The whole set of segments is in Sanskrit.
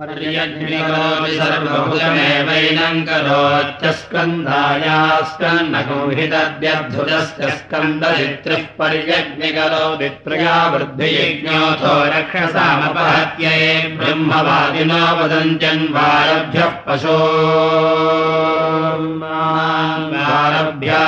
पर्यग्निकरोति सर्वभुजमेवैनम् करोत्यस्कन्धायास्कन्नगोहितद्यद्धुजस्य स्कन्ददित्रिः पर्यग्निकरोति त्रया वृद्धियज्ञोऽथो रक्षसामपहत्यै ब्रह्मवादिनो वदन्त्यन्वारभ्यः पशो आरभ्या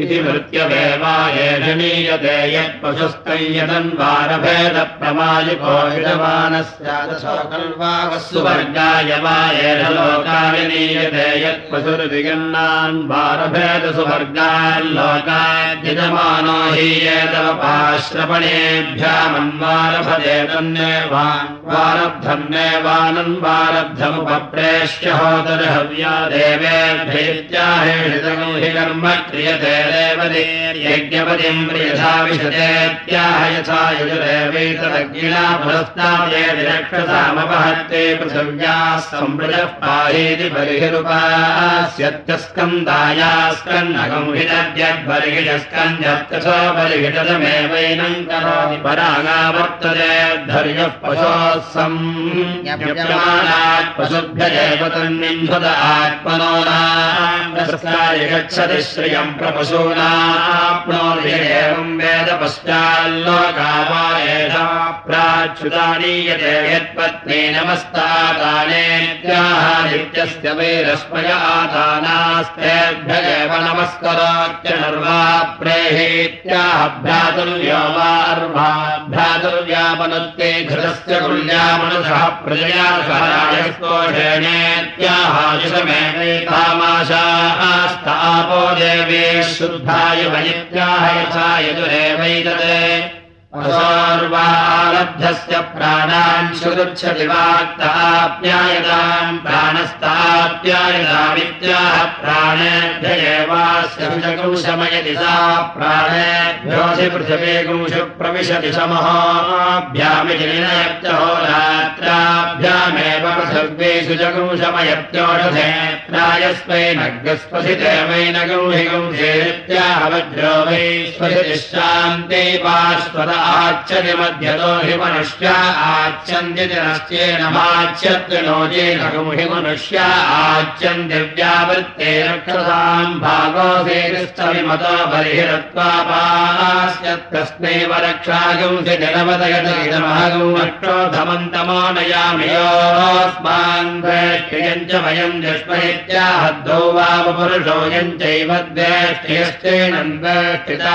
इति मृत्यवेवायेषणीयते यत्पशुस्तय्यदन्वारभेदप्रमालिको यजमानस्यादशोकल्वावस्सुवर्गाय वा एषलोकाविनीयते यत्पशुर्दिगन्नान्वारभेदसुवर्गाल्लोकाद्यजमानो हि एतवपाश्रपणेभ्यामन्वारभते तन्नेवारब्धन्नेवानन्वारब्धमुपप्रेष्य होतर्हव्या देवेभ्येत्याहेषितगो हि कर्म क्रियते विशतेत्याह यथा यजुरेवैतदग्निना पुरस्तादेति रक्षसामपहत्ते पृथिव्याः सम्प्रजः पाहेति बर्हिरुपास्यत्यस्कन्दायास्कन्नकम् हितद्यद्बर्हिजस्कन्ध्यत्यथो बर्हिटदमेवैनम् करोति परागावर्तते धर्यः पशोः संयप्यमानात् पशुभ्य एव तन्निन्धुत आत्मनो गच्छति श्रियम् प्रपशूनाप्नोति एषा प्राच्युतानीयते यत्पत्नी नमस्तादानेत्याह नित्यस्य वैरस्मय आदानास्तेभ्य एव नमस्करोत्यनर्वा प्रेहेत्याह भ्रातुर्यो वा भ्रातुर्व्यापनुत्ते घृतस्य प्रजया सहायस्तोषेणेत्याहायुषमेवैतामाशास्तापो देवे शुद्धाय वैत्याह यथा यजुरेवैतत् अर्वालब्धस्य प्राणान् सुगच्छति वाक्ताप्यायताम् प्राणस्ताप्यायतामित्याह प्राणेभ्य एवास्य सुजगुंशमयति सा प्राणेभ्योऽसि पृथिवे गुंशु प्रविशति समहोभ्यामिति निनयत्यहोरात्राभ्यामेव पृथिव्ये सुजगुंशमयत्योषधे प्रायस्मै नग्स्वसिते वैनगुंहि गुंसेत्याह वज्रो वै शान्ते पार्श्वदा आच्यति मध्यतो हि मनुष्या आच्यन्त्येन माच्यत्रिनोजेन हि मनुष्या आच्यन्दिव्यावृत्ते रक्षसाम् भागोऽसेरिस्थविमतो बर्हिरत्वापास्यत्तस्मैव रक्षागुंसि निरवदयत इदमहगुं रक्षोधमन्तमो नयामि योऽस्मान् द्वेष्ट्यम् च वयम् दुष्मैत्याहद्धौ वापपुरुषो यम् चैव द्वेष्ट्यश्चेन द्वेष्टिता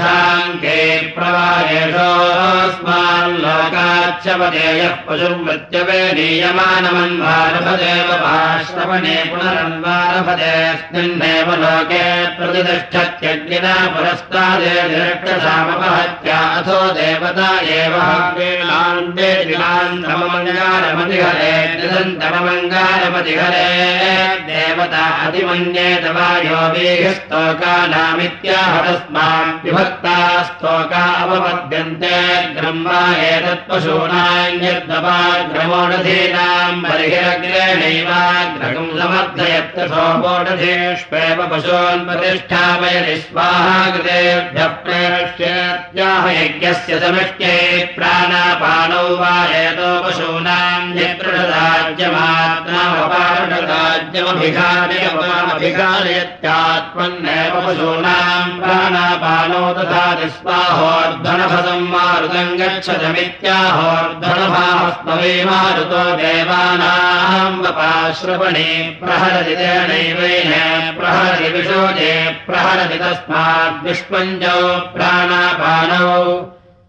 प्रवाहेषोऽस्माल्लोकाच्च वदेयः पशुमृत्यवे नीयमानमन्वारभदेव भाश्रवणे पुनरन्वारभदेऽस्मिन्नेव लोके प्रतिष्ठत्यग्निना पुरस्तादेक्षसामपहत्या अथो देवता एव। वेलान्ते दिनान्तममङ्गारमतिहरे निरन्तममङ्गारमतिहरे। देवता अतिमन्येत वायो वेहस्तोकानामित्याह तस्मान् विभक्ता स्तोका अवपद्यन्ते ब्रह्मा एतत्पशूनान्यद्दपाग्रमोढधीनाम् बर्हिरग्रेणैवाग्रगम् समर्थयत्र सोपोढधेष्वेव पशून् प्रतिष्ठापयति स्वाहा कृतेभ्यः प्रेष्यत्याह यज्ञस्य समिष्ट्यै प्राणापानौ वा एतो पशूनाम् यत्रराज्यमात्मावपारणराज्यमभिघारयत्यात्मन्नेव पशूनाम् प्राणापानौ स्वाहोर्धनभसम् मारुतम् गच्छतमित्याहोर्धनभास्मवे मारुतो देवानाम् वपाश्रवणे प्रहरति तेनैवेन प्रहरति विशोजे प्रहरति तस्माद्विष्पञ्चौ प्राणापानौ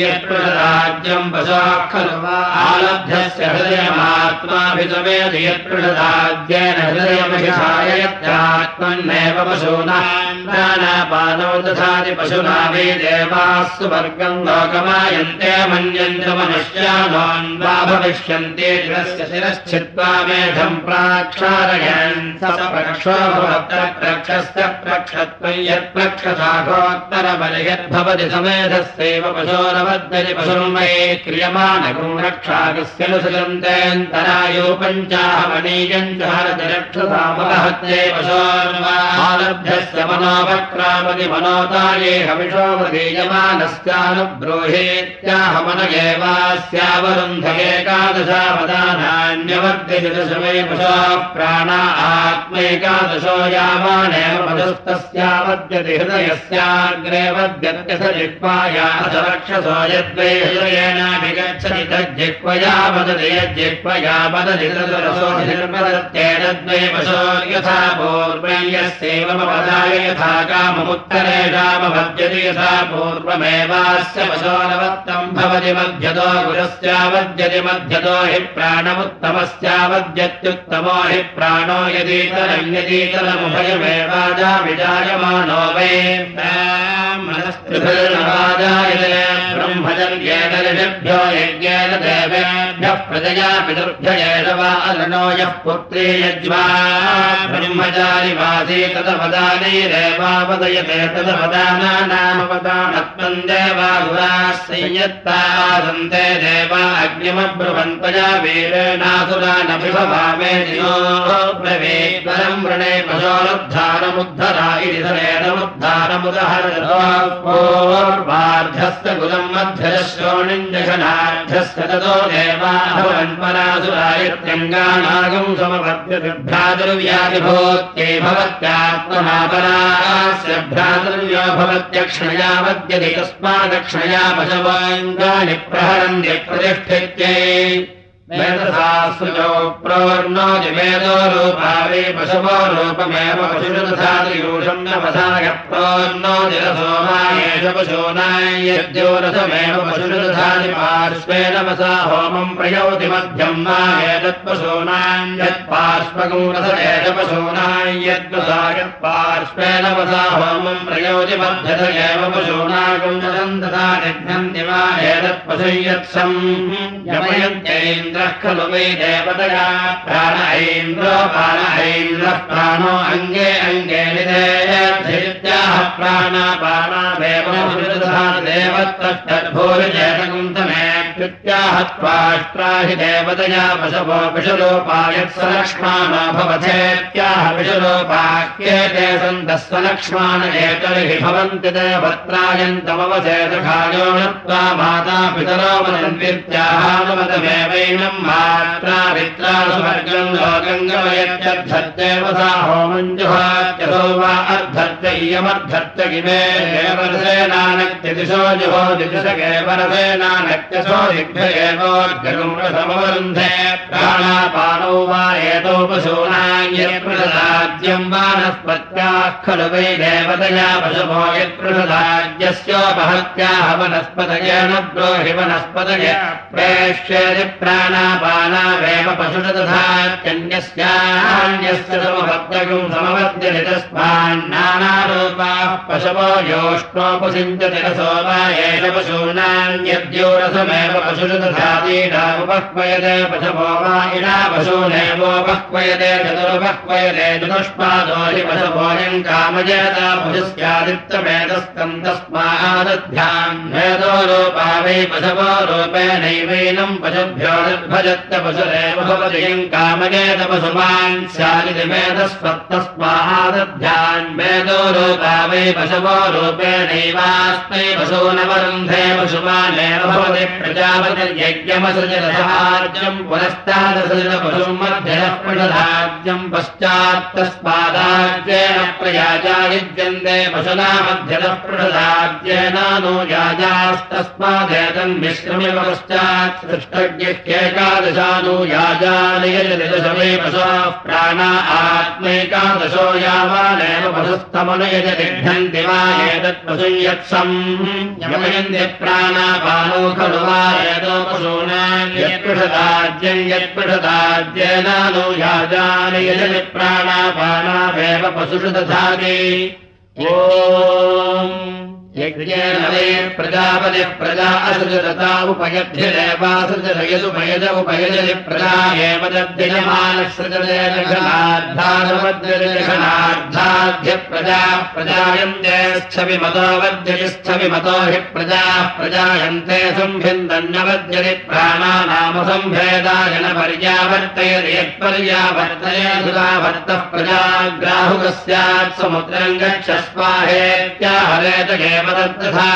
हेतौ पशूनाम् यत्पृषधाज्यम् आलभ्यस्य हृदयमात्माभितमेति यत्पृषदाद्येन हृदयमभिषायत्यात्मन्नेव पशूनाम् प्राणापानौ तथाति पशुना वै देवास्तु वर्गम् लोकमायन्ते मन्यन्त मनुष्यानोन् वा भविष्यन्ते शिरस्य शिरश्चित्वा मेधम् प्राक्षारयन्। प्रक्षस्य प्रक्षत्वम् यत्प्रक्षसाघोत्तरबलियद्भवति समेधस्यैव पशोरवद्यति पशुन्मये क्रियमाणगुं रक्षाकस्य नु सजन्तेऽन्तरायो पञ्चाहमनीयम् चारतिरक्षसामहत्ये पशोर्वालभ्यस्य मनोपक्रामति मनोताये हविषो वदीयमानस्यानुब्रूहेत्याहमन एवास्यावरुन्धयेकादशावदानान्यवर्गशमे पशो प्राणा आत्मैकादशो यावानेव पशुस्तस्यावद्यति हृदयस्याग्रे वद्यत्यथ जिह्वाया रक्षसो यद्वै हृदयेनाभिगच्छति तज्जिह्वया वदति यज्जिह्वया वदति तदरसोऽधिर्वदत्येतद्वै पशोर्यथा पूर्वं यस्यैवमपदाय यथा काममुत्तरेषामभज्यति यथा पूर्वमेवास्य पशोरवत्तम् भवति मध्यतो गुरस्यावद्यति मध्यतो हि प्राणमुत्तमस्यावद्यत्युत्तमो हि प्राणो यदीतरम् यदीतरमुभयमेवाजा विजायमानो ऋषिभ्यो यज्ञेन देवेभ्यः प्रजया पितृभ्य वा अरणो यः पुत्री यज्वा ब्रह्मचारि वासी तदवदानैरेवावदयते तदवदानानामवदानत्वम् देवा गुराः संयत्तासन्ते देवा अग्निमब्रुवन्तया धरेणमुद्धरमुदहरवार्धस्य कुलम् समपद्यभ्रातुर्व्याधिभूत्यै भवत्यात्मनापरास्य भ्रातुर्यो भवत्यक्षणया वद्यति तस्मादक्षणया पशवाङ्गानि प्रहरन्त्यप्रतिष्ठित्यै वेदशास्त्रजो प्रोर्णो जिवेदो रूपा वे पशवो रूपमेव पशुरथादियूषम् नपसाय प्रोर्णो जिरसो वा एष पशूनायद्योरथमेव पशुरथादि पार्श्वे नमसा होमम् प्रयोति मध्यम् वा एतत्पशूनाम् यत्पार्श्वगम् रथ एष पशूनाम् यद्वसा यत्पार्श्वे नमसा होमम् प्रयोति मध्यथ एव पशूनागम् तथा निघ्नन्ति वा एतत्पशु यत्सम् यमयन्त्यैन्द्र खलु वै देवतया। प्राण ऐन्द्रो प्राण ऐन्द्रः प्राणो अङ्गे अङ्गे निदेत्याः प्राणापाणादेव देवत्तभूरिजेतकुन्तमेत्याह त्वाष्ट्रा हि देवतया पशवो विषलोपायत् सलक्ष्माणो भवथेत्याह विषलोपाक्येते सन्तः सलक्ष्माण एतर्हि भवन्ति देवत्रायन्तमवसेतखायो नत्वा माता पितरो वदन्वित्याहानुमतमेवैनम् मात्रा वित्रासुवर्गम् लोकङ्गमयत्यद्धत्येव सा होमञ्जुहात्यसो वा अर्धत्य इयमर्धत्य किमे देवरसेनानक्त्यदिशो जुहो दिशके एवोर्गरुम्रसमवरुन्धे प्राणापानौ वा एतौ पशूनाम् यत्पृषदाद्यम् वानस्पत्याः खलु वै देवतया पशुभो यत्पृषदाद्यस्योपहत्याः वनस्पतयेन ब्रोहि वनस्पतय प्रेष्यति प्राणापानावेव तथात्यन्यस्यान्यस्य समभक्तगुम् समवद्यति पशवो योष्णोपसिञ्चति रसो वा एष पशूनाम् यद्योरसमेव पशुष तथातीडामुपह्वयते पशवो वा इडा पशूनेवोपह्वयते चतुरुपह्वयते चतुष्पादो हि पशवोऽयम् कामजेता पशुस्यादित्यमेतस्तम् तस्मादध्याम् वेदो रूपा वै पशवो रूपेणैवैनम् पशुभ्यो निर्भजत्य पशुरेव भवति यम् कामजेत पशुमान् स्यादिति वेदस्वत्तस्मादध्यान् वेदो रूपा वै पशवो रूपेणैवास्मै पशूनवरुन्धे पशुमानेव भवति प्रजा यावद्यज्ञमसृजरथाज्यम् पुनस्तादसृजपशुम् मध्यः पृषधाज्यम् पश्चात्तस्मादाज्येन प्रयाजा युज्यन्ते पशुना मध्यतः पृषधाज्येन नो याजास्तस्मादेतम् मिश्रमिव पश्चात् सृष्टज्ञेकादशानु याजानयजदशमे पशवः प्राणा आत्मैकादशो यावानेव पशुस्तमनयज लिघ्नन्ति वा एतत् पशु यत्सम् यमयन्ति प्राणापानो खलु वा एतो पशूनाम् यत्पृषदाज्यम् यत्पृषदाज्येन नो याजानयजति प्राणापानावेव पशुषु दधाति। ॐ यज्ञेन वे प्रजापतिः प्रजा असृजता उपयध्यदेवासृजयदुपयज उपयजति प्रजा एव तद्दिनमानसृजलेखनार्धारमद्यलेखनार्धाद्य प्रजा प्रजायन्ते स्थविमतो वद्यति स्थविमतो हि प्रजाः प्रजायन्ते संभिन्दन्यवद्यति प्राणानामसम्भेदाय न पर्यावर्तयति यत्पर्यावर्तय सुधावर्तः प्रजाग्राहुकस्यात् समुद्रम् गच्छ स्वाहेत्याहरेत तथा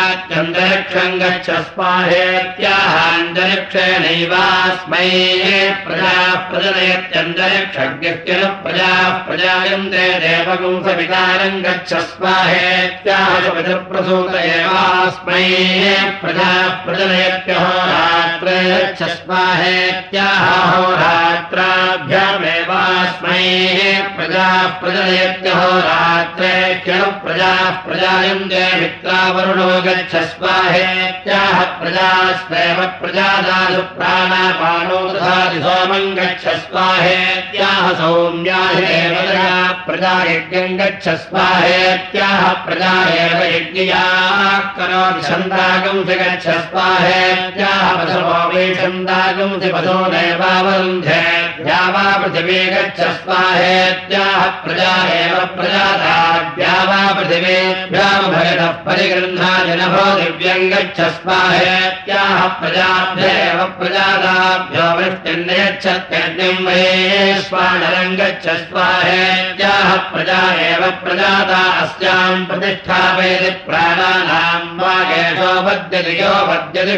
चन्दरिक्षम् गच्छ स्वाहेत्याहान्तरिक्षेणैवास्मै प्रजाः प्रजनयत्यन्तरिक्षज्ञस्य प्रजाः प्रजायन्ते देवपुंसविकारम् गच्छ स्वाहेत्याहप्रसूत एवास्मै प्रजाः प्रजनयत्यहोरात्रे गच्छ स्वाहेत्याहोरात्राभ्यामेवास्मै प्रजाः प्रजनयत्यहोरात्रे क्षणु प्रजाः प्रजायन्ते मित्रावरुणो गच्छ स्वाहेत्याह प्रजास्वेव प्रजादासु प्राणापानो दधाति सोमम् गच्छ स्वाहेत्याह सौम्याहेव प्रजा यज्ञम् गच्छ स्वाहेत्याह प्रजा एव यज्ञयाः करोति छन्दागंसि गच्छ स्वाहेत्याह या वा पृथिवी गच्छ स्वाहेत्याह प्रजा एव प्रजादाभ्या वा पृथिवीभ्यामभयतः परिगृह्णाजनभो दिव्यम् गच्छ स्वाहेत्याह प्रजाभ्येव प्रजादाभ्यो वृष्टिर्नयच्छत्यग्निम् वैश्वानरम् गच्छ स्वाहेत्याह प्रजा एव प्रजाता। अस्याम् प्रतिष्ठापयति प्राणानाम् वागेशो वद्यति यो वद्यति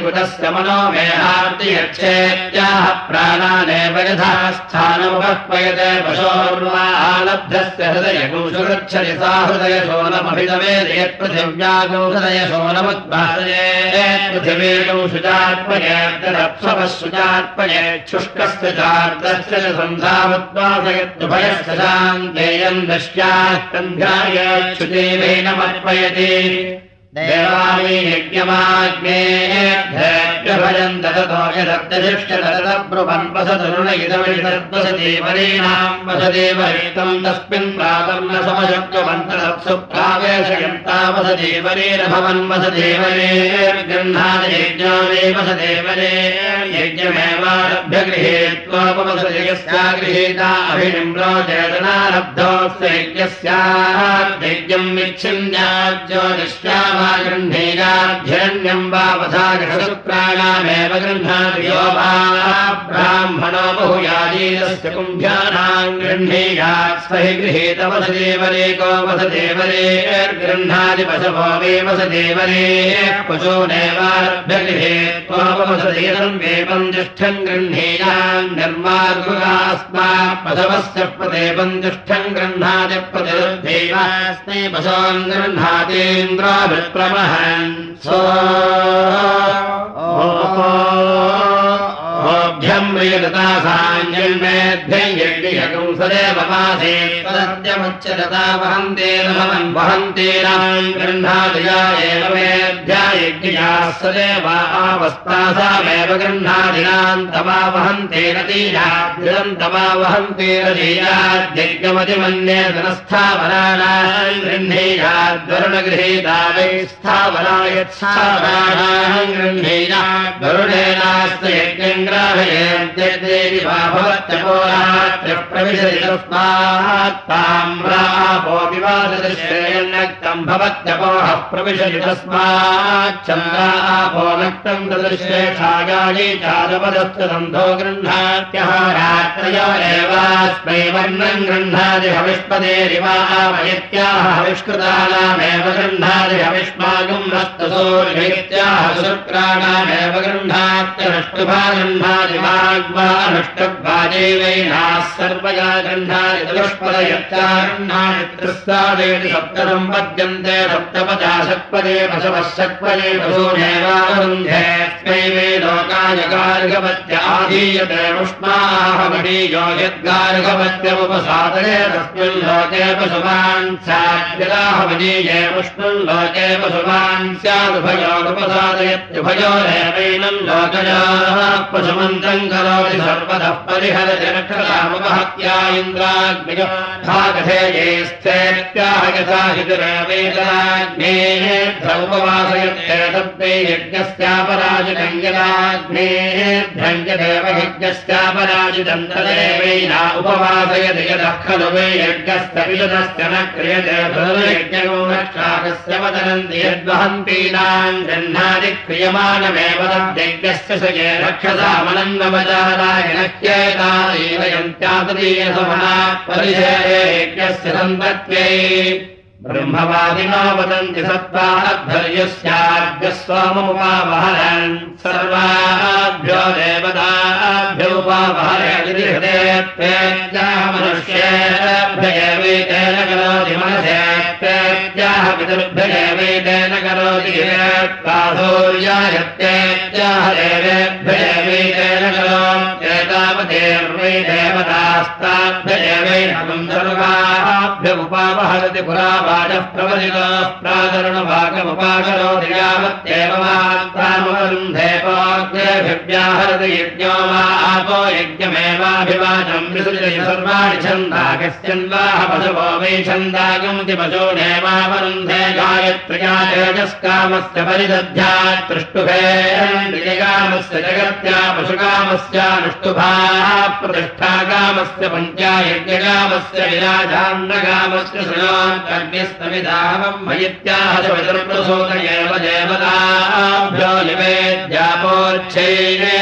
मनो मेहार्ति यच्छेत्याह प्राणानेव यथा स्थानमुपक्वयते पशोर्वा आलब्धस्य हृदयगुंसुगच्छति सा हृदयशोनमभिदवेद यत्पृथिव्यागौ हृदयशोनमुद्भासये पृथिवीगौ शुचात्मयेऽप्सवः शुचात्मये शुष्कस्य चार्दस्य च संसामुद्वासयत्युभयस्य शान्तेयम् दश्यास्तन्ध्यायच्छुदेवेनमर्पयति देवानि ददतो यदत्यशिष्टदब्रुवन् वसतरुण इदविषद्वसदेवरीणाम् वसदेवरीतम् तस्मिन् प्रातम् न प्रावेशयन्ता वसदेवरेरभवन् वसदेवरे गृह्णादयज्ञो वे वसदेवरे गृहीता अभिनिम्रो चेतनारब्धोऽस्य यज्ञस्याद्यज्ञम् विच्छिन्याज्यो निश्याम गृह्णीयाध्यरण्यम् वा गृह्णाति यो वा ब्राह्मणो बहुयाजीरस्य कुम्भ्यानाम् गृह्णीयात् स हि गृहीत वसदेवरेको वसदेवरेर्गृह्णाति पशवो वे वसदेवरे पशूनेवारभ्य गृहेत्वापवसदेदम् वेपम् ज्येष्ठम् गृह्णीयाम् निर्मार्गुगास्मात् पशवस्य प्रदेवम् ज्येष्ठम् गृह्णाति प्रतिरुद्धैवास्मै पशवम् गृह्णातीन्द्राभिः प्रमहन् साञ्जन्मेभ्यम् यज्ञयकम् सदेव गृह्णादिया एव मेभ्या यज्ञयाः सदेव आवस्तासामेव गृह्णादिनाम् तवा वहन्तेन दीयाद्यम् तवा वहन्तेन दीयाद्यज्ञमतिमन्ये धनस्थावराणाम् गृह्णीयाद्वरुणगृहीता वै स्थावरायत्स्थावराणाम् गृह्णीयाद्वरुणेनास्त तस्य यज्ञम् ग्राहयन्त्यग्नेति वा भवत्यपोरात्रिः प्रविशति तस्मात् ताम्रापो विवाददृश्येयन्नक्तम् भवत्यपोहः चन्द्रापो नक्तम् तदृश्ये छायायी चादपदस्य सन्धो गृह्णात्यः रात्रयोरेवास्मै वर्णम् गृह्णाति हविष्पदेरिवामयत्याह हविष्कृतानामेव हविष्मागुम् नस्तु सूर्यत्याह शुक्राणामेव गृह्णात्यनष्टुभा गृह्णाति वाग्वा अनुष्टुभाजैवैनाः सर्वया गृह्णाति दुष्पदयत्या गृह्णाति त्रिस्तादेति सप्तरम् पद्यन्ते सप्तपदा सक्पदे पशवः सक्पदे पशूनेवावरुन्धेऽस्मै वे लोकाय गार्गवत्य आधीयते उष्माहमणीयो यद्गार्गवत्यमुपसादये तस्मिन् लोके पशुमान् स्याद्यदाहमनीये पुष्पम् लोके पशुमान् स्यादुभयोनुपसादयत्युभयोरेवैनम् लोकयाः पशुमन्तम् करोति सर्वतः परिहरति रक्षतामुपहत्या यथा हितुरवेदनाग्नेः उपवासयत्येतद्वै यज्ञस्यापराजितम् यदाग्नेः भ्रञ्जदेव यज्ञस्यापराजितम् तदेवैना उपवासयति यतः खलु वै यज्ञस्य विशदस्य न यज्ञो रक्षाकस्य वदनन्ति यद्वहन्तीनाम् गृह्णादि क्रियमाणमेव तद्यज्ञस्य सये रक्षसामनन्दवजाराय नक्येता एव यन्त्यातदीयसमना परिचये यज्ञस्य सन्तत्यै ब्रह्मवादिनो वदन्ति सत्त्वाद्धर्यस्याद्यस्वाममुपावहरन् सर्वाभ्यो देवताभ्यो उपावहरेत्याह मनुष्येभ्यवेतेन करोति मनसेत्याह पितृभ्यवेतेन करोति काधूर्यायत्येत्याह देवेभ्यवेतेन करोत्येतावदेवै देवतास्ताभ्यवेनमम् सर्वाभ्य उपावहरति पुरा वाचः यावत्येव मात्रामवरुन्धेपोऽग्नेभिव्याहरति यज्ञो वा आपो यज्ञमेवाभिवाचम् विसृजति सर्वाणि छन्दाकस्यन्वाह पशवो वै छन्दागन्ति पशूनेवावरुन्धे गायत्र्या तेजस्कामस्य परिदध्यात् तृष्टुभेकामस्य जगत्या पशुकामस्यानुष्टुभाः प्रतिष्ठाकामस्य पञ्चा यज्ञकामस्य विराजान्नकामस्य शृणोत्यग्निस्तमिदाहमम् मयित्याह चतुर्प्रसूत एव देवताभ्यो निवेद्यापोच्छैनेत्यप्रविश्य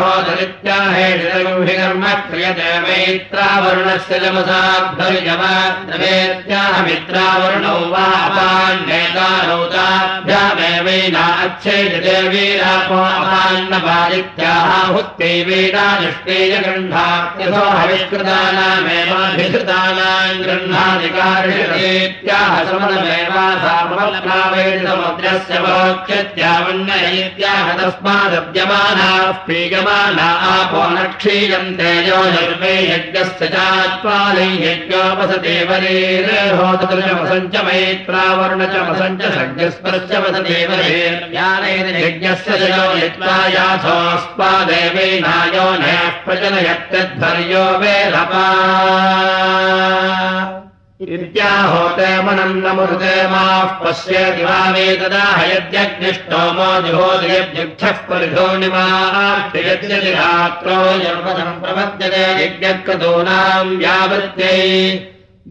होदरित्याहेर्म क्रियते मैत्रावरुणस्य जमसाभ्यविजमात्मेत्याह मित्रावरुणौ वा अपान्नेतानौताभ्यामेवैना अच्छेदते वीरापो अपान्नपादित्याहुत्यै वीरानुष्ठेय गृह्णात्यथो हविष्कृतानामेवाभिधृतानाम् गृह्णाधिकारित्याह समनमेवासामवेति समुद्रस्य वोक्ष्यत्यावन्न इत्याह पीयमाना आपो न क्षीयन्ते यो निर्वे यज्ञस्य चात्पालै यज्ञोपसते वरेर्होतृशमसञ्च मैत्रावर्ण च वसञ्च सज्ञस्पश्च वसते यज्ञस्य च यो यत्त्वा याथोऽस्मादेवैनायो नयः इत्याहोते मनम् न मुहृते माः पश्येति हयद्यग्निष्टोमो वेददाहयद्यग्निष्टोमो परिधो निमात्रो यर्वदम् प्रपद्यते यज्ञकृतूनाम् व्यावृत्यै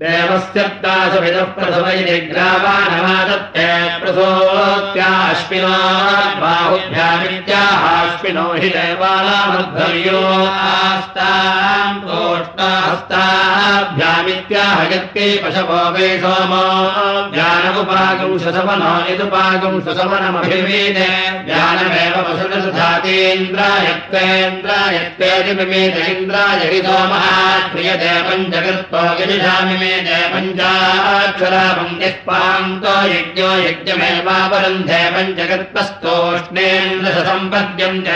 देवस्यत्ताशुभिदः प्रथमैर्ग्रावानमादत्ते प्रसोत्याश्विनात् बाहुभ्यामित्याहार यत्कै पशवो वै सोमो ज्ञानमुपागम् सुसमनो यदुपागम् सुसमनमभिमीने ज्ञानमेव पशुरसुधातीन्द्रायत्वेन्द्रायत्वेदिमिमेत इन्द्राय हि सोमः क्रियते पञ्चकृत्तो यदिषामि मे जय पञ्चाक्षरा यज्ञो यज्ञमेवावरुन्धे पञ्चगत्पस्तोष्णेन्द्रसम्पद्यम्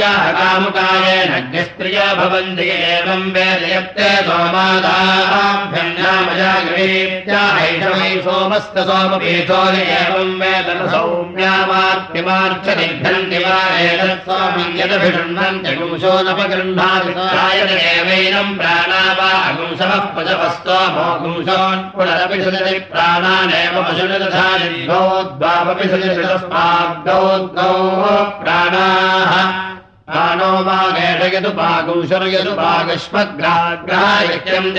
कामुकायेन ज्ञस्त्रिया भवन्ति एवम् वेदयत्ते सोमादाभ्यन्नामजागवीत्याहैषमै सोमस्त सोमपीठो एवम् वेदन सौम्यामार्तिमार्चनिघ्नन्ति वा एतत् स्वामम् यदभिषण्वन्त्यगुंशो नपगृह्णाति एवैनम् प्राणा वा अगुंसवः पशवस्तोमो गुंशोन् पुनरपि सजति प्राणानेव तस्माद्गौ प्राणाः प्राणो वागेषयदुपागुंशरयदुपागश्वग्राग्रहायक्यम्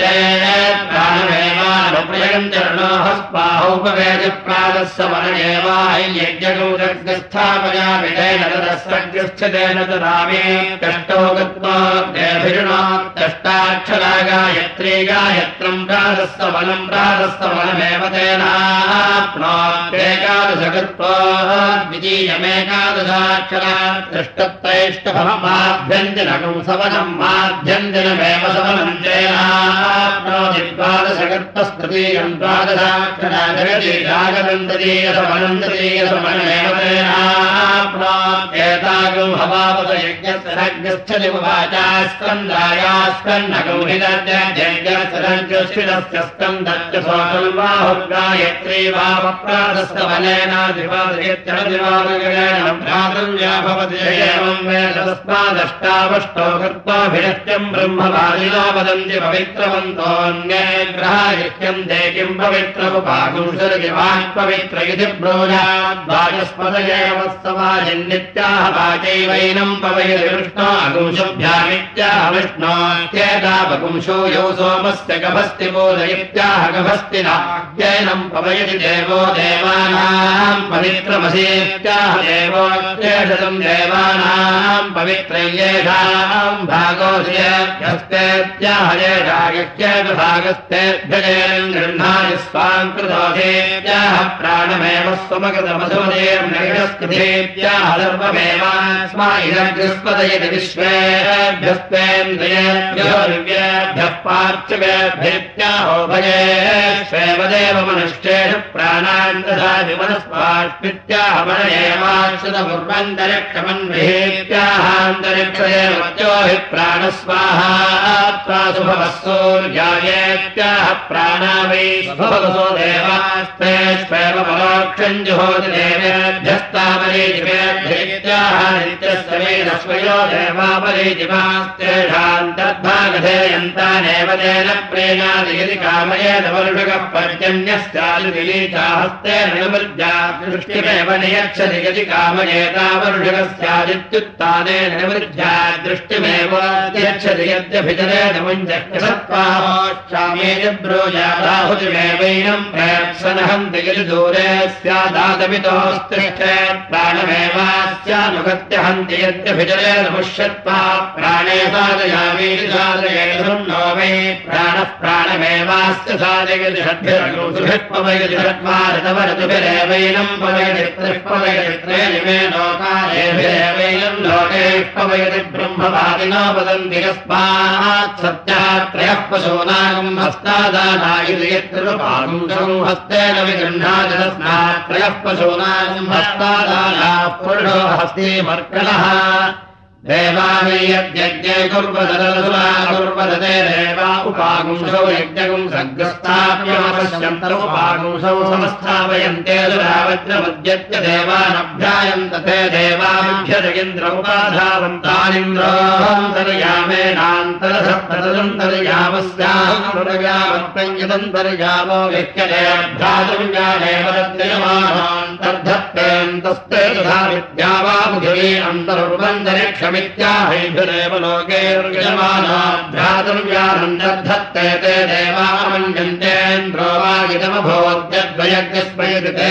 प्राणमेवानुप्रयम् चरणोहस्पाहोपवेद प्रागः समनयेवायज्ञगौरग्रस्थापयामि तेन तदस्रग्रस्थतेन तदामे कष्टो गत्वा कष्टाक्षरा गायत्री गायत्रम् प्रागस्तवनम् प्रागस्तवनमेव तेनाप्नोत्येकादशगत्वा द्वितीयमेकादशाक्षरा दृष्टत्रैष्ट माध्यञ्जनकम् सवनम् माध्यञ्जनमेव सवनम् चेनाद्वादशगर्तस्तृतीयम् द्वादशाक्षरा जगति जागरन्तरीयसमनन्तरीयसमनमेव तेनाप्नोत्येतागम् हवापद यज्ञस्तरग्रस्थलिवाचा स्कन्दाया स्कन्दस्य स्वकल्वाहुर्गायत्री वावप्रादस्तवनेनाधिवादयत्यदिवादगेण भ्रातृव्या भवति एवम् वेद तस्मादष्टावष्टौ कृत्वाभिरत्यम् ब्रह्मवादिनो वदन्ति पवित्रवन्तोऽन्ये ग्रहादित्यम् ते किम् पवित्रमुपागुंसर्गिवान् पवित्र इति ब्रूयाद्वाचस्पदयवस्तवाजिन्नित्याह वाचैवैनम् अगुंशुभ्यामित्याह विष्णोत्येतापपुंशो यौ सोमस्य गभस्ति बोधयित्याह गभस्ति नाज्ञैनम् पवयति देवो देवानाम् पवित्रमसीत्याह देवोत्येषतम् देवानाम् पवित्रयेषाम् भागोऽस्तेभ्यस्तेत्याहयेषायक्येत भागस्तेभ्यजेन गृह्णानि स्वाम् कृतोषेत्याह प्राणमेव स्वमकृतमधुमदेर्नैरस्कृतेत्याह सर्वमेवास्मा इदग्रस्पदयति विश्वेभ्यस्तेन्द्रियेभ्यो दिव्येभ्यः पार्थिवेभ्येत्याहोभयेष्वेव देव मनुष्येषु प्राणान् ददाति मनस्पाष्मित्याह मन एवाश्रितमुर्वन्तरिक्षमन्विहेत्याहान्तरिक्षयेवत्योहि प्राणस्वाहा सुभवः सूर्यायेत्याह प्राणा वै सुभवसो देवास्ते स्वेव परोक्षम् जुहोति देवेभ्यस्तामरीजिवेभ्येत्याह नित्यस्य वेदस्वयो देवापरीजिवास्तेषान्तर्भागधेयन्तानेव तेन प्रेणादि यदि कामयेन वर्षकः पर्जन्यस्यादिलीचाहस्तेन निमृद्या दृष्टिमेव नियच्छति यदि कामयेतावर्षकस्यादित्युत्तानेन निवृद्ध्या दृष्टिमेव यच्छति यद्यभिजनेन मुञ्जक्यसत्त्वामेज ब्रूजाहुतिमेवैनम् प्रेप्सनहन्ति यदि दूरे स्यादादमितोस्तिष्ठे प्राणमेवास्यानुगत्य हन्ति यद्यभिजनेन मुष्यत्वा प्राणे साधयामि साधयेतुम् नो वै प्राणः प्राणमेवास्य षट्वारतवरतुभिरेवैनम् पवयति त्रिष्पवयति त्रेणिमे लोकारेभिरेवैनम् लोकेः पवयति ब्रह्मवादिनो वदन्ति यस्मात् सत्यः त्रयः पशूनागम् हस्तादानायति यत्कृपागुंसम् हस्तेन विगृह्णाति तस्मात् त्रयः पशूनागम् हस्तादानाः पुरुषो हस्ते मर्कलः देवानि कुर्वदलसुरा कुर्वदते देवा उपागुंसौ यज्ञगुं उपागुंसौ समस्थापयन्ते दुरावज्रमद्यत्य देवानभ्यायन्त ते देवाभ्यजगिन्द्र उपाधावन्तानिन्द्रोऽन्तर्यामेनान्तरसप्तदन्तर्यामस्यामत्पञ्चदन्तर्यामो व्यक्यदेभ्यातुर्यामेव तद्यजमानान्तर्धत्तेऽन्तस्ते तथा विद्या वा पृथिवी अन्तरुपन्तरिक्षमित्याहैभिरेव लोकेर्यजमानाभ्यातुर्यानन्दद्धत्ते ते देवामञ्जन्तेन्द्रो वा इदमभोद्यद्वयज्ञस्मयते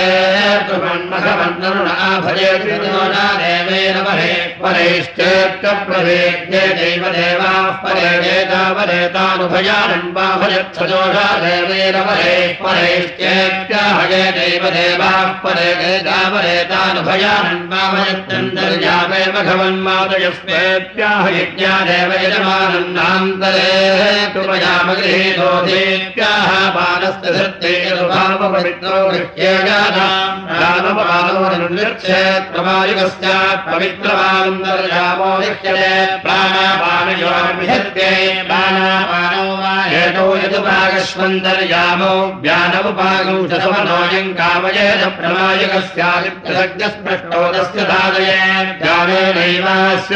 देवेन परे परैश्चेत्तप्रवेद्ये दैव देवाः परे वेदावरेतानुभयानन् वा भयत्सजोषा देवेन परे परैश्चेत्याहये दैव देवाः परे वेदावरेतानुभयानन् वा भयत्यन्तर्यामे मघवन्मादय यस्मेत्याह यज्ञादेव यजमानन्नान्तरे कृपयामगृहीतोऽधीत्याह पानस्य धृत्ते यदुभावपवित्रो गृह्येगादानोनिर्चेत् प्रमायुकस्यात् पवित्रमानन्तर्यामो लिख्यते प्राणापानयोर्विहत्यै प्राणापानौ वा हेतौ यदुपागस्वन्तर्यामो व्यानमुपागंशसमनोऽयम् कामयेत प्रमायुकस्यादित्यसज्ञस्पृष्टो तस्य साधये ज्ञानेनैवास्य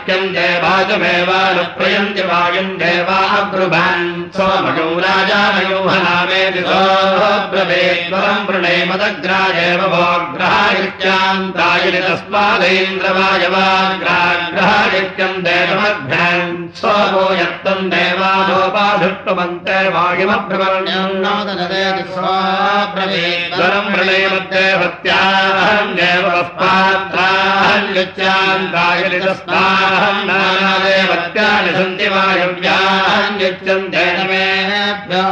यथैन्द्रवायवाग्राग्रहादित्यम् देवाजमेवानुप्रयन्ति वायुम् देवाब्रुभान् सोमगौ राजामयो हनामेति सोऽब्रवेद्वरम् वृणे मदग्रायेव भोग्रहादित्यान्तायनि तस्मादैन्द्रवायवाग्राग्रहादित्यम् देवमभ्यान् सोमो यत्तम् देवानोपाधुष्टमन्ते वायुमब्रवण्यम् नोदनदेति सोऽब्रवेद्वरम् वृणे मध्ये भत्याहन्येव नानादेवत्यानि सन्ति वायुव्याहन्युच्यन्ते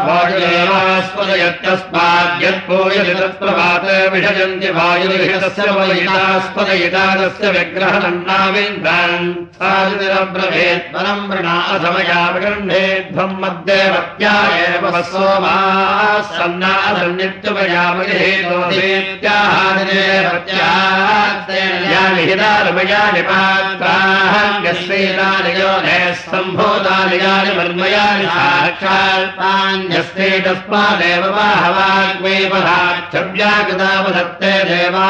वायुदेवास्पदयत्यस्माद्यत्पूयति तत्प्रभाते विषयन्ति वायुर्हितस्य वयितास्पदयिता तस्य विग्रहणन्नाविन्द्रान् सादिरब्रभेत् परम् वृणासमया विगृह्णेध्वम् मध्येवत्या एव सोमाः हितारमयानि पात्राहन्यस्यैतानि पराक्षव्याकृतावधत्ते देवा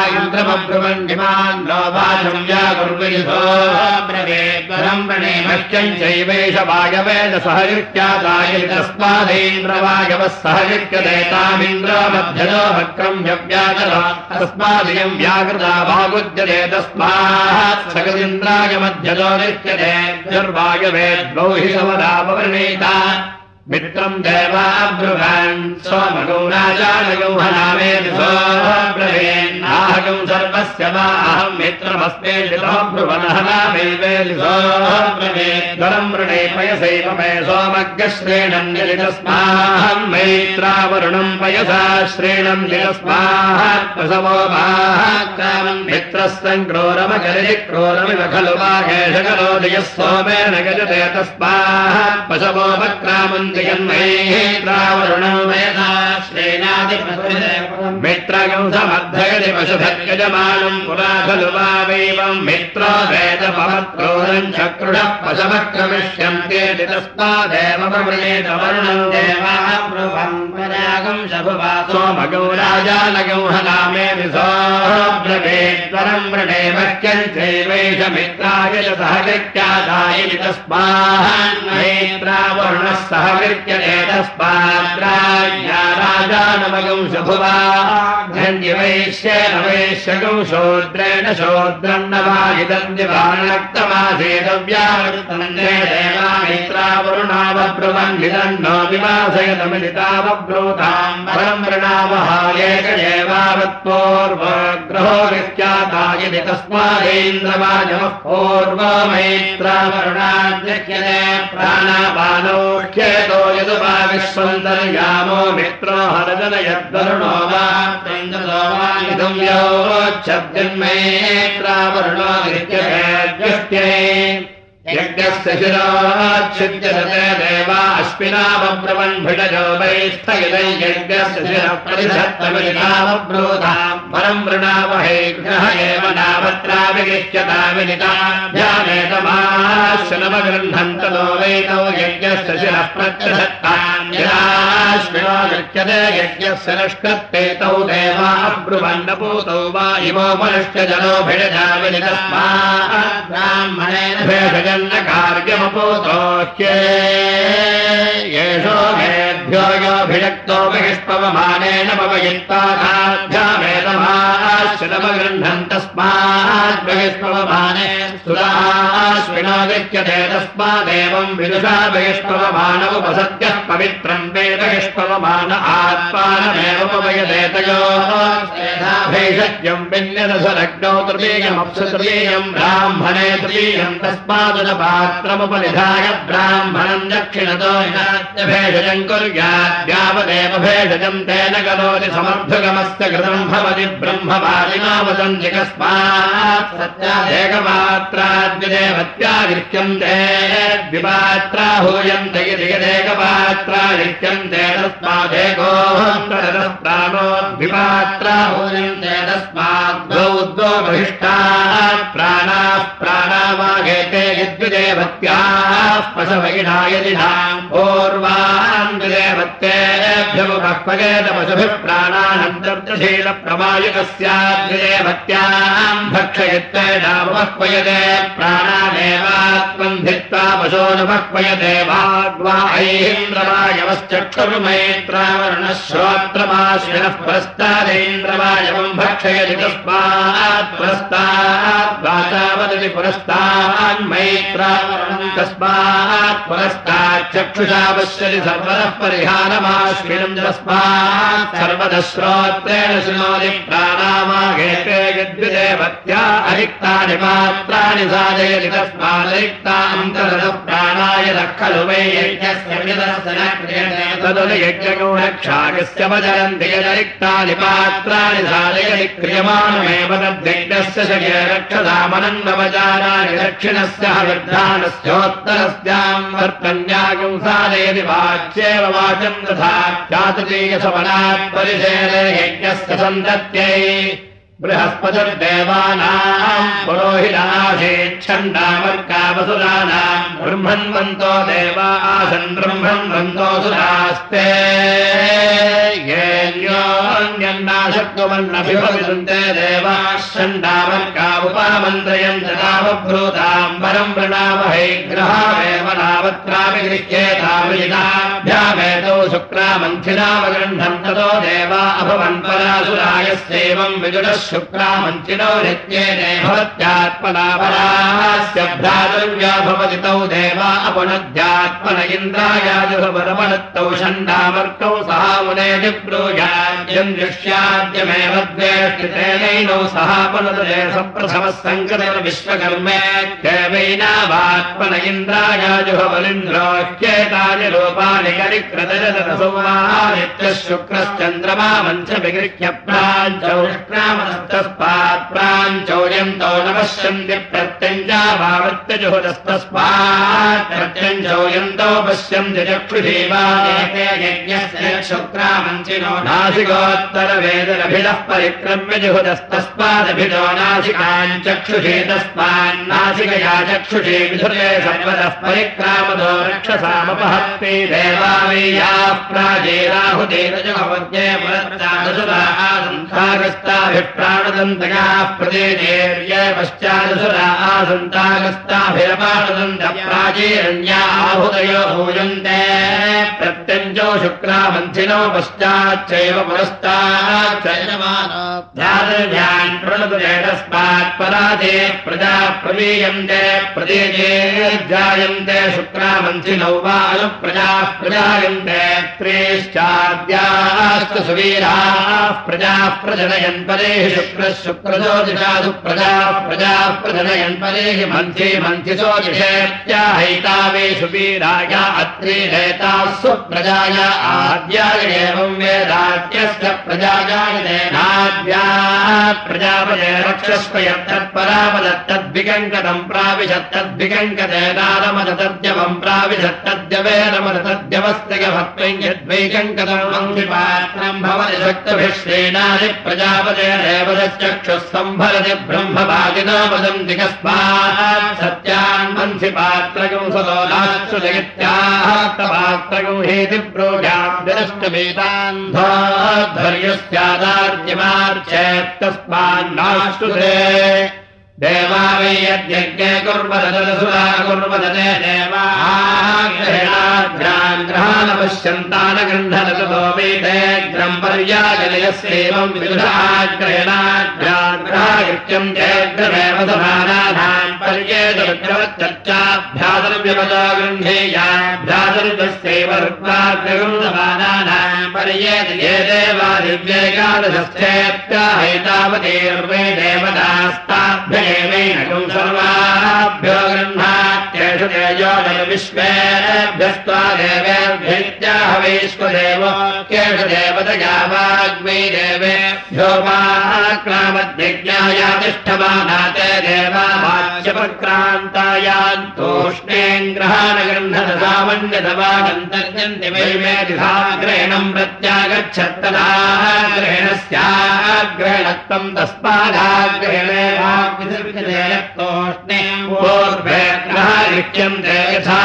ब्रवेद्वरम् प्रणेमश्चम् चैवैष वायवेद सहयुक्त्यादाय तस्मादेन्द्रवायवः सहयुक्यदेतामिन्द्र मध्यतो भक्रम् व्यव्याकर तस्मादियम् व्याकृता भागुज्यते तस्मात् सकदिन्द्राय मध्यतो नित्यते दुर्वायवेद्वौ हि समदापवर्णीता मित्रम् देवाब्रुवान् सोमगौ सोऽब्रवीन्नाहकम् सर्वस्य वा अहम् मित्रमस्मे ब्रुवनः नामैवेति सोऽब्रवीद्वरम् वृणे पयसैव मे सोमग्रश्रेणम् निलितस्माहम् मैत्रावरुणम् पयसा श्रेणम् निलस्मात् प्रसवो माक्रामम् मित्रस्तम् क्रोरमकरि क्रोरमिव खलु वा एष करोदयः सोमेन गजते तस्मात् पशवोपक्रामन्ति पशुभर्गजमानम् पुरा खलु वा वैवम् मित्रो वेदपवत्रोरम् चक्रुडः पशवक्रमिष्यन्ते तस्मादेव प्रवृणेतवर्णम् देवागम् शभुवा सोमगौ राजानगौ हनामे विसोब्रवेद्वरम् वृणे मह्यम् चैवैष मित्राय सह गत्यादायि तस्मान्मैत्रावरुणः सह विद्यते तस्माद्राज्ञा राजानमगं शभुवा धन्यवैश्येन वैश्यगं शूद्रेण शूद्रम् न वा इदम् दिवानक्तमासेदव्यावृतन्ते देवामित्रावरुणावब्रुवन्निदन्नो विवासयतमिलितावब्रूताम् परम् वृणावहायेक एवावत्पूर्वग्रहो विख्यातायति तस्मादेन्द्रवाजमः पूर्वमैत्रावरुणाद्यक्यते प्राणापानौ ख्येतो यदुवा विश्वन्तर्यामो मित्रो हरजन यद्वरुणो वा तैन्द्रो यज्ञस्य शिरोच्छिद्यते देवा अश्विनामब्रवन्भिडजो वै स्थगितै यज्ञस्य शिरः परम् वृणावहे ग्रह एव नावत्राविगिष्यतामिलिताभ्यामेतमाश्विनमगृह्णन्ततो वैतौ यज्ञस्य शिरः प्रत्यधत्ताम् यदाश्विनो गृह्यते यज्ञस्य निष्कृत्तेतौ देवा अब्रुवन्नपूतौ वा मनुष्यजनो भिडजामिलितस्मात् ब्राह्मणेन भेषजन् कार्यमपूतोह्ये येषो मेभ्यो योभिषक्तोपहिष्पवमानेन पवयित्वाभ्यामेतमाश्विनमगृह्णन् तस्मात् बहिष्पवमाने लिख्यते तस्मादेवम् विदुषा वैष्णवमानमुपसत्यः पवित्रम् ब्राह्मणे तृतीयम् तस्मादुपात्रमुपनिधाय ब्राह्मणम् दक्षिणतो भेषजम् कुर्याद्यावदेव भेषजम् तेन करोति समर्थगमस्य कृतम् भवति ब्रह्मवादिना वदन्ति कस्मात् सत्यादेकमात्राद्यदेवत्यागृह्यन्ते द्विपात्रा हूयन्ते इति यदेकपात्रा गृह्यन्ते तस्मादेकोऽहन्तरस्प्राणो द्विपात्रा हूयन्ते तस्मात् द्वौ बहिष्टाः प्राणाः प्राणावागेते यद्विदेवत्याः पशवगिना यदिनाम् पूर्वान् द्विदेवत्तेभ्यमुपक्वगेत पशुभिः प्राणानन्तर्जशीलप्रमायुकस्याद्विदेवत्याम् भक्षयित्वेनामुपक्वयते प्राणानेवात्मम् धित्वा पशोनुपक्वयते वाग्वा ऐन्द्रवायवश्चक्षुर्मैत्रावर्णः श्रोत्रमाश्विनः पुरस्तादेन्द्रवायवम् भक्षयति तस्मात् पुरस्तात् वाचावदति पुरस्तान्मैत्रावरणम् तस्मात् पुरस्ताच्चक्षुषा पश्यति शृणोति प्राणामाघेते यद्विदेवत्या अरिक्तानि पात्राणि प्राणाय न क्रियते। तदुयज्ञगो रक्षाकस्य वचरन्ति यदरिक्तानि पात्राणि साधयति क्रियमाणमेव रक्षसामनन्वचाराणि दक्षिणस्य हविर्धानस्योत्तरस्याम् वर्तन्यागम् साधयति वाच्येव वाचम् तथा चातुरीयसवनात् परिशेले यज्ञस्य सन्दत्यै बृहस्पतिर्देवानाम् पुरोहिताधेच्छण्डामर्कावसुराणाम् ब्रह्मन्वन्तो देवा आसन् ब्रह्मन्वन्तोऽसुरास्ते येऽन्योन्यन्नाशक्नुवन्नभिभविसन्ते देवाश्चण्डामर्का उपामन्त्रयम् तदावभ्रूताम् परम् वृणामहै ग्रहावेव नावत्रापि गृह्येतामिनाभ्यामेतौ शुक्रामन्थिनावगृह्णम् ततो देवा अभवन् परासुरायस्यैवम् विदुरः शुक्रामन्थिनो नित्येने भवत्यात्मनापरास्य भ्रातृव्या भवति तौ देवा अपनध्यात्मन इन्द्रायाजुभवरमणत्तौ षण्डामर्कौ सहामुने जिब्रूयाद्यम् दृश्याद्यमेव द्वेष्टितेनैनौ सहापनदये सप्रथमः सङ्कतविश्वकर्मेत्येवैनावात्मन इन्द्रायाजुभवलिन्द्रोह्येतानि रूपाणि करिक्रदरसंवाहानित्यः शुक्रश्चन्द्रमा मञ्चविगृह्य प्राञ्चौ कृष्णामस्तस्मात् प्राञ्चौर्यन्तौ न पश्यन्ति प्रत्यञ्जा भावत्यजुहुदस्तस्मात् प्रत्यञ्चौर्यन्तौ पश्यन्ति चक्षुषीवानेते यज्ञस्य शुक्रामञ्चिनो नासिकोत्तरवेदरभिदः परिक्रम्य जुहुदस्तस्मादभिजो नासिकाम् चक्षुषे तस्मान्नासिकया चक्षुषे रक्षसामपहत्ते देवावीयाः प्राजेराहुदेरजभवद्ये पुरस्तादसुरागस्ताभिप्राणदन्तयाः प्रदेर्य पश्चादसुरा आसन्तागस्ताभिरपाणदन्त प्राचीरण्या आहुदयो भूयन्ते प्रत्यञ्जो शुक्रामन्थिनो पश्चाच्चैव पुरस्ताच्चयमान् प्रणुदे तस्मात् पराजे प्रजा प्रवीयन्ते प्रदेजे जायन्ते शुक्रामन्थिनौ वा अनुप्रजाः प्रजायन्ते त्रेश्चाद्यास्तु सुवीराः प्रजाः प्रजनयन् परेः शुक्रः शुक्रजोतिषासु प्रजाः प्रजाः प्रजनयन् परेः मन्थे मन्थिसोतिषेत्याहैतावेषु वीराय अत्रे हेतासु प्रजाय आद्याय एवं वेदात्यस्य प्रजायायतेनाद्या प्रजापदे रक्षस्व यत्तत्परापदत्तद्विकङ्कतम् प्राविशत्तद्विकङ्कतेनारमद तद्यवम् प्राविशत्तद्यवेरमद तद्यवस्तय भक्त्वम् यद्वैकङ्कतम् वङ्गिपात्रम् भवति शक्तभिः श्रेणादि प्रजापते देवदश्चक्षुः सम्भरति ब्रह्मवादिनो वदन्ति कस्मात् सत्यान् वन्सि पात्रकम् सलोलाश्रुजयत्याहक्तपात्रकम् हेति प्रोजाम् विनष्टवेदान् धर्यस्यादार्यमार्चेत्तस्मान्नाश्रुते देवा वै यद्यज्ञे कुर्वदसुरा कुर्वदते देवाग्रहणाग्रान् चैग्रमेव समानानाम् पर्येतचर्चाभ्यादर्व्यपदा गृह्णेयाभ्यादर्वस्यैव ऋग्वाग्रगुणमानानाम् पर्येत ये देवादिव्यैकादशस्थेऽप्याहैतावतीर्वे देवतास्ताभ्येवेन सर्वाभ्यो गृह्णात्येषु तेजो विश्वेभ्यस्त्वा देवेभ्यैत्याह वैश्वदेव केषु देवतया वाग्मै देवेभ्यो माक्रामद्यज्ञाया ते देवा वाच्यपक्रान्तायान्तोष्णेङ्ग्रहाणगृह्णदसामन्यतवागन्तर्यन्ति वै मेधिसाग्रहणम् प्रत्यागच्छत्तदाग्रहणस्याग्रहणत्वम् तस्मादाग्रहणे वाग्विसर्जनेयत्तोष्णे पूर्वे ग्रहालिख्यन्ते यथा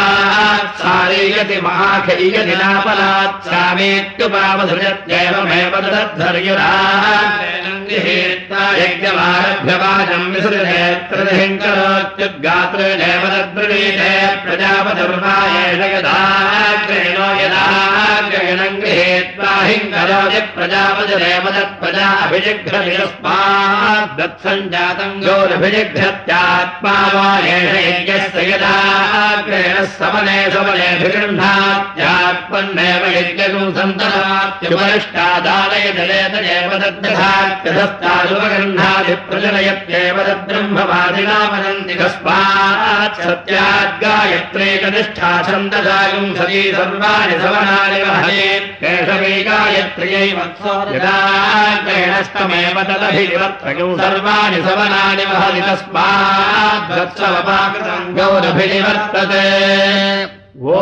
नापलात् सामेत्युपावसृजत्येवमेव तद्धर्युरा यज्ञमारभ्यवाजम् विसृजेत्रहिङ्करोत्युद्गात्रेणेव तद्वृणीते प्रजापतिर्वायेण यदाग्रेणो यदाग्रयणम् गृहीत्वा हिङ्करोति प्रजापतिरेव तत्प्रजा अभिजिघ्रतिरस्मात् दत्सञ्जातम् गोरभिजिघ्रत्यात्मा वा एष यज्ञस्य यदाग्रेणः समने समनेऽभिगृह्णात्यात्मन्नेव यज्ञगुम् सन्तनात्युपरिष्टादालय दलेतदेव तद्दधात्यधस्तादुपगृह्णादिप्रजनयत्येव तद्ब्रह्मवादिना वदन्ति कस्मात् सत्याद्गायत्रेकनिष्ठा छन्ददायुम् सदी सर्वाणि सवनानि वहये केशवे सर्वाणि सवनानि वहति वत्सवपाकृतम् गौरभिनिवर्तते ओ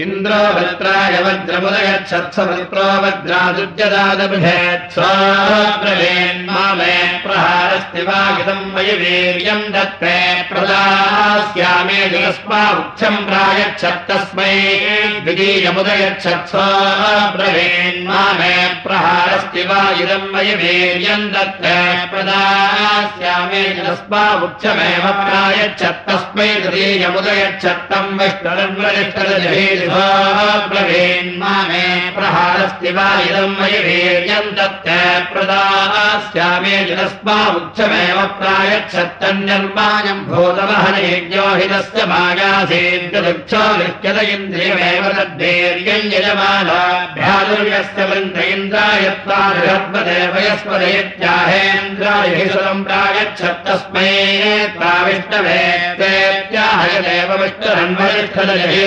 इन्द्रो वज्राय वज्रमुदयच्छत्सवत्रो वज्रादुज्यदादबुधेत्स्वाब्रवीन्मा मे प्रहारस्ति वागिदम् मयि वीर्यम् दत्ते प्रदास्यामे जगस्मा उक्षम् प्रायच्छत्तस्मै द्वितीयमुदयच्छत्स्वाब्रवीन्मा मे प्रहारस्ति वा इदम् मयि वीर्यम् दत्ते प्रदास्यामे जगस्मा उक्षमेव प्रायच्छत्तस्मै तृतीयमुदयच्छत्तम् ब्रवीन्मा मे प्रहारस्ति वा इदम् मयि वीर्यम् दत्त प्रदास्यामे जलस्मा उच्छमेव प्रायच्छत्तन्यर्मायम् भूतवहनयज्ञो हि तस्य मायासेन्द्रदक्षो लिख्यत इन्द्रियमेव तद्वीर्यम् यजमानाभ्यादुर्यस्य वृन्द इन्द्रायत्वा बृहत्पदेवयस्पदयत्याहेन्द्राय हि सुरम् प्रायच्छत्तस्मै प्राविष्टवे तेत्याहयदेव विष्णुरन्वरिष्ठदयहे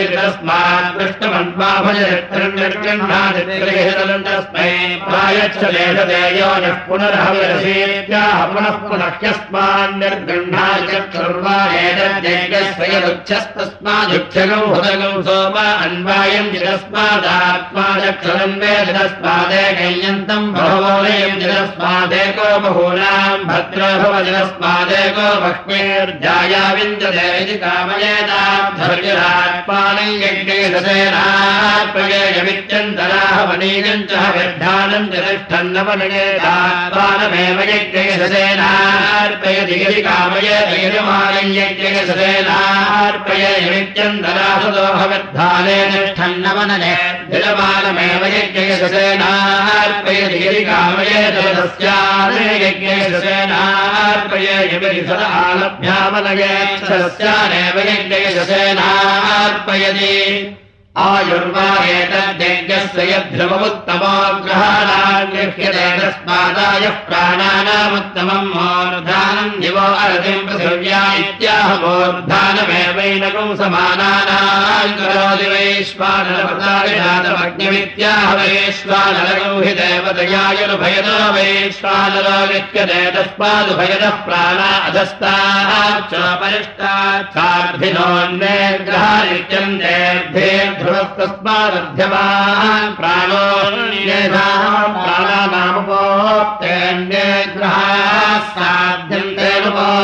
पुनरहविरसेत्याह पुनः पुनः ह्यस्मान्निर्गृह्णाचक्षुर्वायेदज्ञस्वयदुच्छस्तस्मादुक्षगौ हुदगौ सोम अन्वायम् जितस्मादात्मा चक्षुरम् वेदितस्मादेकयन्तम् बहवोलयम् जितस्मादेको बहूनाम् भवजितस्मादेको भक्ष्मेर्जायाविन्दते इति कामयेतात्मर्युरात्मानम् यज्ञेयमित्यन्तराहवनीयम् च व्यर्थानम् जतिष्ठन्नवनिगेतात्मानमेव यज्ञेयसेनार्पयति यदि कामयेतयजमानम् यज्ञेयसेनार्पयमित्यन्तरासदोहव्यर्थाने तिष्ठन्नवनने जलमानमेव यज्ञेयसेनार्पयति यदि कामयेत तस्याने यज्ञेयसेनार्पयमिति सदा आलभ्यामनये सस्यानेव यज्ञेयसेनार्पयति आयुर्वा एतद्यज्ञस्य यद्ध्रुवमुत्तमो ग्रहाणान्यक्ष्यते तस्मादाय प्राणानामुत्तमम् मोर्धानम् दिवो अर्थिम् पृथिव्या इत्याह मोर्धानमेवैनकौ समानानाम् करोति वैश्वानरपदाविधातमग्निमित्याह वैश्वानरगौ हि देवतयायुर्भयदो वैश्वानरो लिख्यते तस्मादुभयदः प्राणा अधस्ताच्चोपरिष्टाच्छार्थिनोऽन्ये ग्रहानित्यम् देर्धेर् ध्रुवस्तस्मादध्यमान् प्राणो प्राणानामुपोक्तेऽन्ये ग्रहाः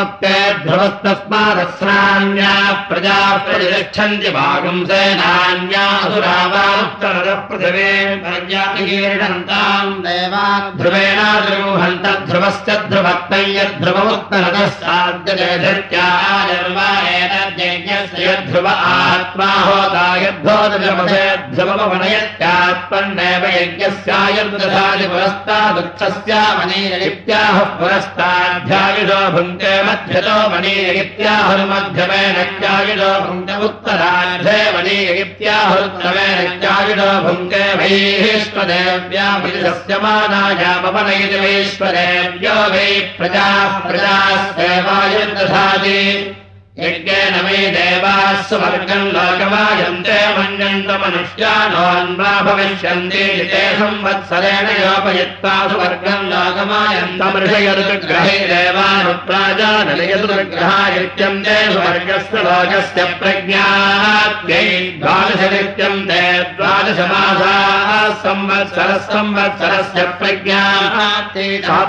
मुक्ते ध्रुवस्तस्मादस्नान्याः प्रजा प्रतिष्ठन्ति भागुंसेनान्यासुरावाप्तरप्रथिवेर्णन्ताम् देवान् ध्रुवेणाद्रुहन्त ध्रुवश्च ध्रुवक्तै यद्ध्रुवमुत्तरतस्ताद्यधृत्यानिर्वाणेतज्ञस्य यद्ध्रुव आत्मा होता यद्भोदजमधे ध्रुवपवनयत्यात्मन्नेव यज्ञस्यायुर्दधाति पुरस्तादुत्थस्यामनीरलिप्याः पुरस्ताध्यायुषो भुङ्केव मध्यतो मणीयगित्याहुर्मध्यमेन क्यायुडो भुङ्क्ते उत्तरार्धे मणीयगित्याहुरुत्तमेन भुङ्क्ते वैश्वदेव्याभिषस्य मानायामपनयति वैश्वदेव्यो वै प्रजाः प्रजास्तेवायुर्दधाति। यज्ञेन मे देवाः सुवर्गम् लोकमायन्ते मन्यन्तमनुष्यानोन्वा भविष्यन्ति संवत्सरेण योपयित्वा सुवर्गम् लोकमायन्तमृषयऋतुग्रहे देवानुप्राजानलयतुर्ग्रहायुच्यन्ते सुवर्गस्य लोकस्य प्रज्ञात्यै द्वादशनित्यन्ते द्वादशमासाः संवत्सरः संवत्सरस्य प्रज्ञा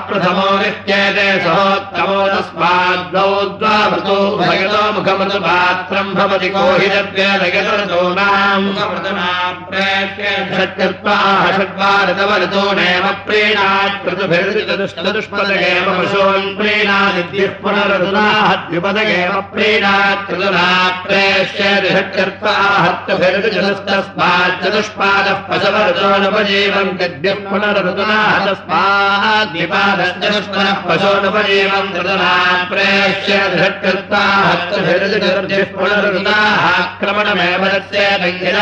प्रथमो नित्येते सहोत्तमो तस्माद्वौ मुखमृतपात्रम् भवति कोहिरव्यमुखमृतमाप्रेत्यषट्कृत्वाः षड्वारतवरतो नैव प्रीणात् क्रतुभिर्चतुष्टदुष्पदगेव पशून् प्रीणादिद्युः पुनरतुनाहद्युपदगेव प्रीणात् क्रतुना प्रेष्यति षट्कृत्वा हत्यभिर्चतुस्तस्मात् चतुष्पादः पशवरतोनुपजीवम् गद्युः पुनरतुनाह तस्माद्विपादश्चतुष्पदः पशोनुपजीवम् क्रतुना प्रेष्यति षट्कृत्वा पुनरुदाक्रमणमेव तस्यमानः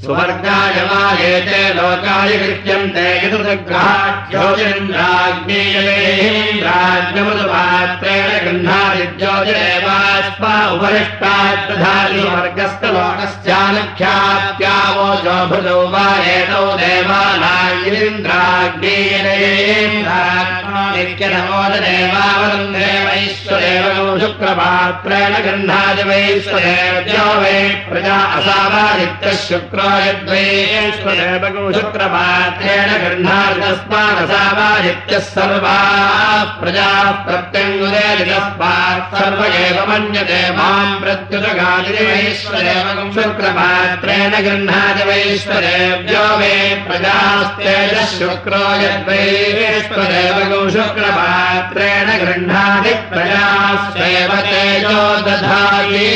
सुवर्गाय मायेते लोकाय कृत्यन्ते ज्योतिन्द्राग्नेयेन्द्राग्नमृतपात्रेण गृह्णादिज्योतिरेवास्मा उपरिष्टाद्दधाति स्वर्गस्थलोकस्यानख्यात्यावोचो भृतौ वा एतौ देवानागिरीन्द्राग्नेयेन्द्राग्नित्यनमोददेवावन्दे वैश्वदेवगौ शुक्रपात्रेण गृह्णादि वैश्वदेव्यो वै प्रजा असावादित्यः शुक्रो यद्वैश्वदेवगौ शुक्रपात्रेण गृह्णादितस्मादसावादित्यः सर्वाः प्रजाः प्रत्यङ्गुदेतस्मात् सर्व एव मन्यते माम् प्रत्युतगादिवैश्वदेवगं शुक्रपात्रेण गृह्णादि वैश्वदेव्यो वे प्रजास्तेजः शुक्रो यद्वैश्वदेवगौ शुक्रपात्रेण गृह्णाति प्रजास्तेव तेजो दधाति